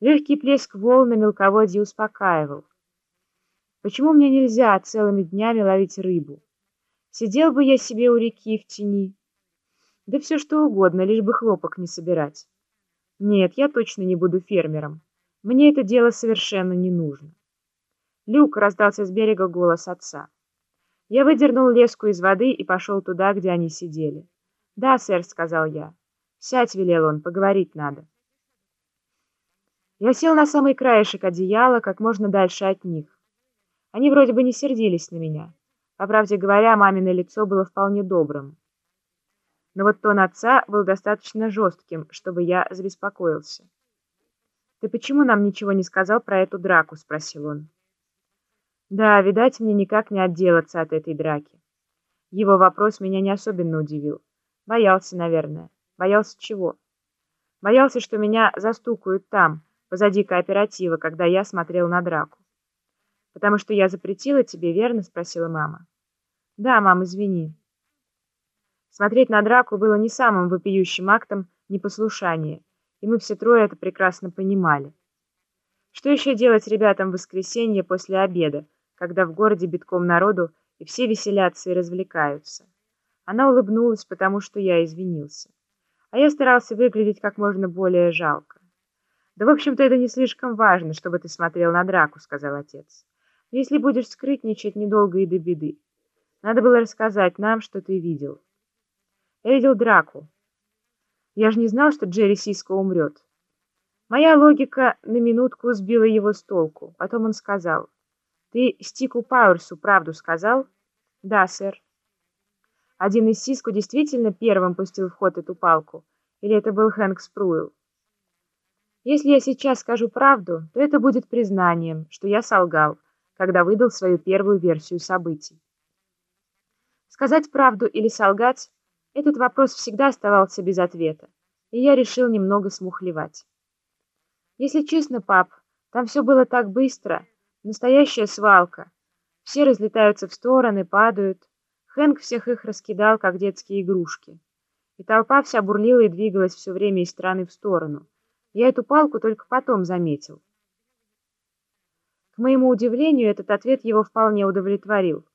Легкий плеск волн на мелководье успокаивал. Почему мне нельзя целыми днями ловить рыбу? Сидел бы я себе у реки в тени. Да все что угодно, лишь бы хлопок не собирать. Нет, я точно не буду фермером. Мне это дело совершенно не нужно. Люк, раздался с берега голос отца. Я выдернул леску из воды и пошел туда, где они сидели. «Да, сэр», — сказал я. «Сядь», — велел он, — «поговорить надо». Я сел на самый краешек одеяла, как можно дальше от них. Они вроде бы не сердились на меня. По правде говоря, мамино лицо было вполне добрым. Но вот тон отца был достаточно жестким, чтобы я забеспокоился. «Ты почему нам ничего не сказал про эту драку?» — спросил он. «Да, видать, мне никак не отделаться от этой драки». Его вопрос меня не особенно удивил. Боялся, наверное. Боялся чего? Боялся, что меня застукают там, позади кооператива, когда я смотрел на драку. «Потому что я запретила тебе, верно?» — спросила мама. «Да, мам, извини». Смотреть на драку было не самым вопиющим актом непослушания, и мы все трое это прекрасно понимали. Что еще делать ребятам в воскресенье после обеда, когда в городе битком народу и все веселятся и развлекаются? Она улыбнулась, потому что я извинился. А я старался выглядеть как можно более жалко. «Да, в общем-то, это не слишком важно, чтобы ты смотрел на драку», — сказал отец. «Если будешь скрытничать, недолго и до беды. Надо было рассказать нам, что ты видел». «Я видел драку. Я же не знал, что Джерри Сиско умрет». Моя логика на минутку сбила его с толку. Потом он сказал. «Ты Стику Пауэрсу правду сказал?» «Да, сэр». Один из Сиску действительно первым пустил в ход эту палку? Или это был Хэнк Спруил? Если я сейчас скажу правду, то это будет признанием, что я солгал, когда выдал свою первую версию событий. Сказать правду или солгать – этот вопрос всегда оставался без ответа, и я решил немного смухлевать. Если честно, пап, там все было так быстро, настоящая свалка. Все разлетаются в стороны, падают. Хэнк всех их раскидал, как детские игрушки. И толпа вся бурлила и двигалась все время из стороны в сторону. Я эту палку только потом заметил. К моему удивлению, этот ответ его вполне удовлетворил.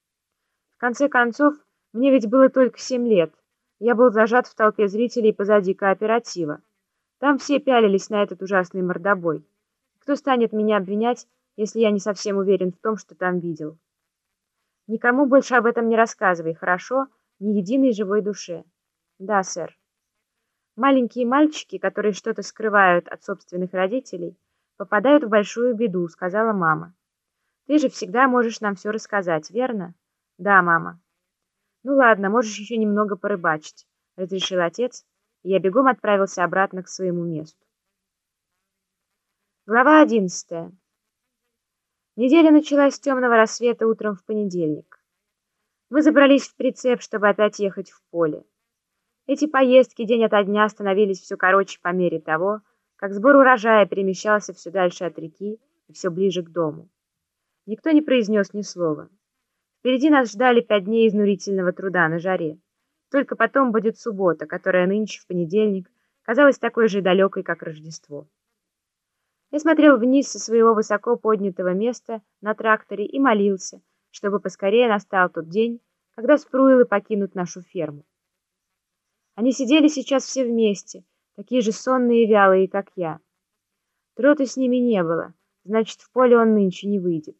В конце концов, мне ведь было только семь лет. Я был зажат в толпе зрителей позади кооператива. Там все пялились на этот ужасный мордобой. Кто станет меня обвинять, если я не совсем уверен в том, что там видел? Никому больше об этом не рассказывай, хорошо? Ни единой живой душе. Да, сэр. Маленькие мальчики, которые что-то скрывают от собственных родителей, попадают в большую беду, сказала мама. Ты же всегда можешь нам все рассказать, верно? Да, мама. Ну ладно, можешь еще немного порыбачить, разрешил отец, и я бегом отправился обратно к своему месту. Глава одиннадцатая. Неделя началась с темного рассвета утром в понедельник. Мы забрались в прицеп, чтобы опять ехать в поле. Эти поездки день ото дня становились все короче по мере того, как сбор урожая перемещался все дальше от реки и все ближе к дому. Никто не произнес ни слова. Впереди нас ждали пять дней изнурительного труда на жаре. Только потом будет суббота, которая нынче в понедельник казалась такой же далекой, как Рождество. Я смотрел вниз со своего высоко поднятого места на тракторе и молился, чтобы поскорее настал тот день, когда спруилы покинут нашу ферму. Они сидели сейчас все вместе, такие же сонные и вялые, как я. Троты с ними не было, значит, в поле он нынче не выйдет.